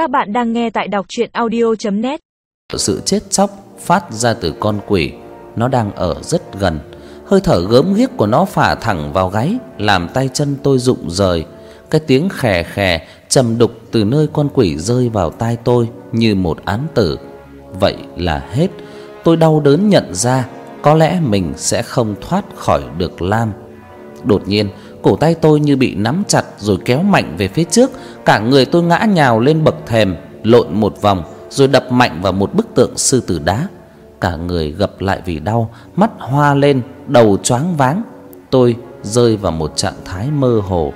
Các bạn đang nghe tại đọc audio net Sự chết chóc phát ra từ con quỷ, nó đang ở rất gần. Hơi thở gớm ghiếc của nó phả thẳng vào gáy, làm tay chân tôi rụng rời. Cái tiếng khè khè trầm đục từ nơi con quỷ rơi vào tai tôi như một án tử. Vậy là hết. Tôi đau đớn nhận ra có lẽ mình sẽ không thoát khỏi được Lam. Đột nhiên, cổ tay tôi như bị nắm chặt rồi kéo mạnh về phía trước, cả người tôi ngã nhào lên bậc thềm, lộn một vòng rồi đập mạnh vào một bức tượng sư tử đá. Cả người gập lại vì đau, mắt hoa lên, đầu choáng váng. Tôi rơi vào một trạng thái mơ hồ.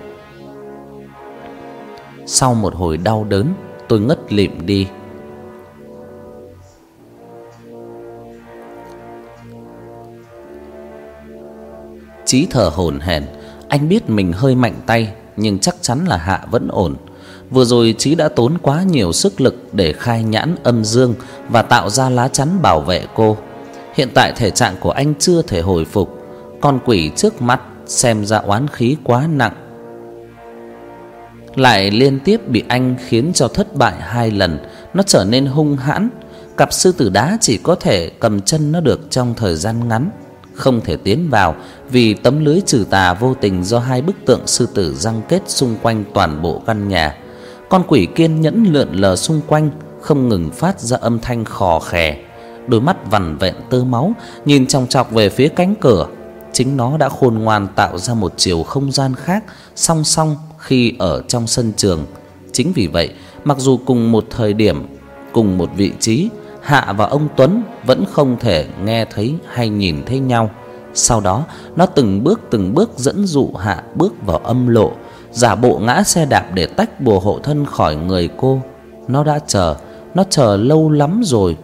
Sau một hồi đau đớn, tôi ngất lịm đi. Chí thở hổn hển, anh biết mình hơi mạnh tay nhưng chắc chắn là Hạ vẫn ổn. Vừa rồi Chí đã tốn quá nhiều sức lực để khai nhãn âm dương và tạo ra lá chắn bảo vệ cô. Hiện tại thể trạng của anh chưa thể hồi phục, con quỷ trước mắt xem ra oán khí quá nặng. Lại liên tiếp bị anh khiến cho thất bại hai lần, nó trở nên hung hãn, cặp sư tử đá chỉ có thể cầm chân nó được trong thời gian ngắn không thể tiến vào vì tấm lưới trừ tà vô tình do hai bức tượng sư tử răng kết xung quanh toàn bộ căn nhà. Con quỷ kiên nhẫn lượn lờ xung quanh, không ngừng phát ra âm thanh khò khè. Đôi mắt vằn vện tơ máu nhìn chòng chọc về phía cánh cửa. Chính nó đã khôn ngoan tạo ra một chiều không gian khác song song khi ở trong sân trường. Chính vì vậy, mặc dù cùng một thời điểm, cùng một vị trí, Hạ và ông Tuấn vẫn không thể nghe thấy hay nhìn thấy nhau. Sau đó, nó từng bước từng bước dẫn dụ Hạ bước vào âm lộ, giả bộ ngã xe đạp để tách bùa hộ thân khỏi người cô. Nó đã chờ, nó chờ lâu lắm rồi.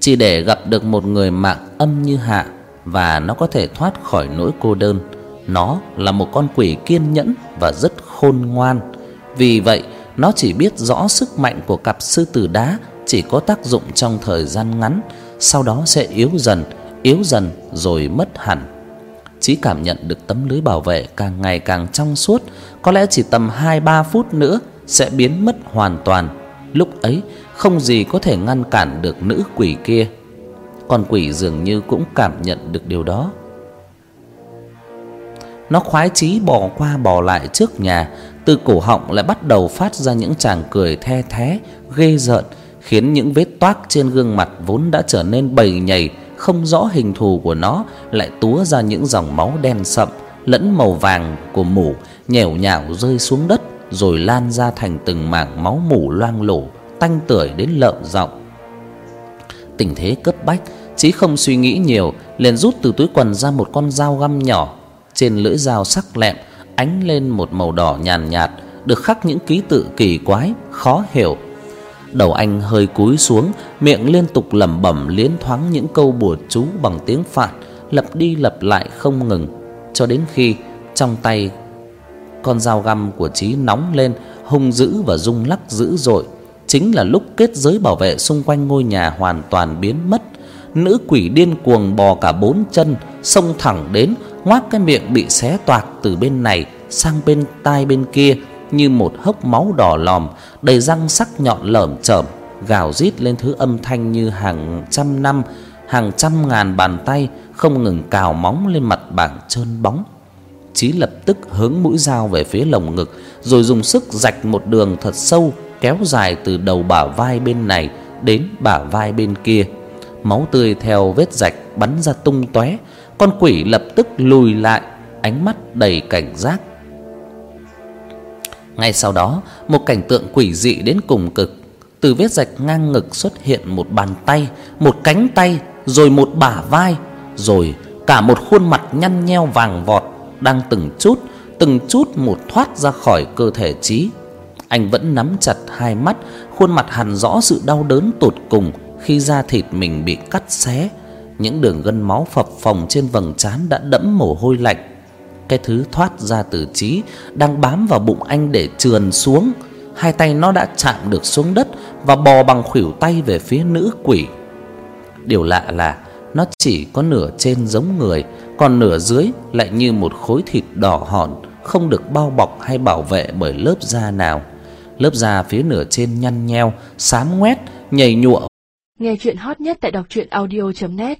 Chỉ để gặp được một người mạng âm như Hạ và nó có thể thoát khỏi nỗi cô đơn. Nó là một con quỷ kiên nhẫn và rất khôn ngoan. Vì vậy, nó chỉ biết rõ sức mạnh của cặp sư tử đá chỉ có tác dụng trong thời gian ngắn, sau đó sẽ yếu dần, yếu dần rồi mất hẳn. Chí cảm nhận được tấm lưới bảo vệ càng ngày càng trong suốt, có lẽ chỉ tầm 2-3 phút nữa sẽ biến mất hoàn toàn. Lúc ấy không gì có thể ngăn cản được nữ quỷ kia. Con quỷ dường như cũng cảm nhận được điều đó. Nó khoái chí bò qua bò lại trước nhà, từ cổ họng lại bắt đầu phát ra những tràng cười the thé ghê rợn khiến những vết toác trên gương mặt vốn đã trở nên bầy nhầy không rõ hình thù của nó lại túa ra những dòng máu đen sậm lẫn màu vàng của mủ nhèo nhào rơi xuống đất rồi lan ra thành từng mảng máu mủ loang lổ tanh tưởi đến lợm giọng. Tình thế cấp bách, Chí không suy nghĩ nhiều, liền rút từ túi quần ra một con dao găm nhỏ, trên lưỡi dao sắc lẹm ánh lên một màu đỏ nhàn nhạt, được khắc những ký tự kỳ quái khó hiểu Đầu anh hơi cúi xuống, miệng liên tục lẩm bẩm liến thoáng những câu bùa chú bằng tiếng Phạn, lặp đi lặp lại không ngừng, cho đến khi trong tay con dao găm của Chí nóng lên, hung dữ và rung lắc dữ dội, chính là lúc kết giới bảo vệ xung quanh ngôi nhà hoàn toàn biến mất. Nữ quỷ điên cuồng bò cả bốn chân, xông thẳng đến, ngoác cái miệng bị xé toạc từ bên này sang bên tai bên kia như một hốc máu đỏ lòm, đầy răng sắc nhọn lởm chởm, gào rít lên thứ âm thanh như hàng trăm năm, hàng trăm ngàn bàn tay không ngừng cào móng lên mặt bảng trơn bóng. Chí lập tức hướng mũi dao về phía lồng ngực, rồi dùng sức rạch một đường thật sâu kéo dài từ đầu bả vai bên này đến bả vai bên kia. Máu tươi theo vết rạch bắn ra tung tóe, con quỷ lập tức lùi lại, ánh mắt đầy cảnh giác ngay sau đó, một cảnh tượng quỷ dị đến cùng cực. Từ vết rạch ngang ngực xuất hiện một bàn tay, một cánh tay, rồi một bả vai, rồi cả một khuôn mặt nhăn nheo vàng vọt đang từng chút, từng chút một thoát ra khỏi cơ thể trí. Anh vẫn nắm chặt hai mắt, khuôn mặt hằn rõ sự đau đớn tột cùng khi da thịt mình bị cắt xé. Những đường gân máu phập phồng trên vầng trán đã đẫm mồ hôi lạnh cái thứ thoát ra từ trí đang bám vào bụng anh để trườn xuống. Hai tay nó đã chạm được xuống đất và bò bằng khuỷu tay về phía nữ quỷ. Điều lạ là nó chỉ có nửa trên giống người, còn nửa dưới lại như một khối thịt đỏ hòn, không được bao bọc hay bảo vệ bởi lớp da nào. lớp da phía nửa trên nhăn nheo, xám ngoét, nhầy nhụa. Nghe chuyện hot nhất tại đọc truyện audio net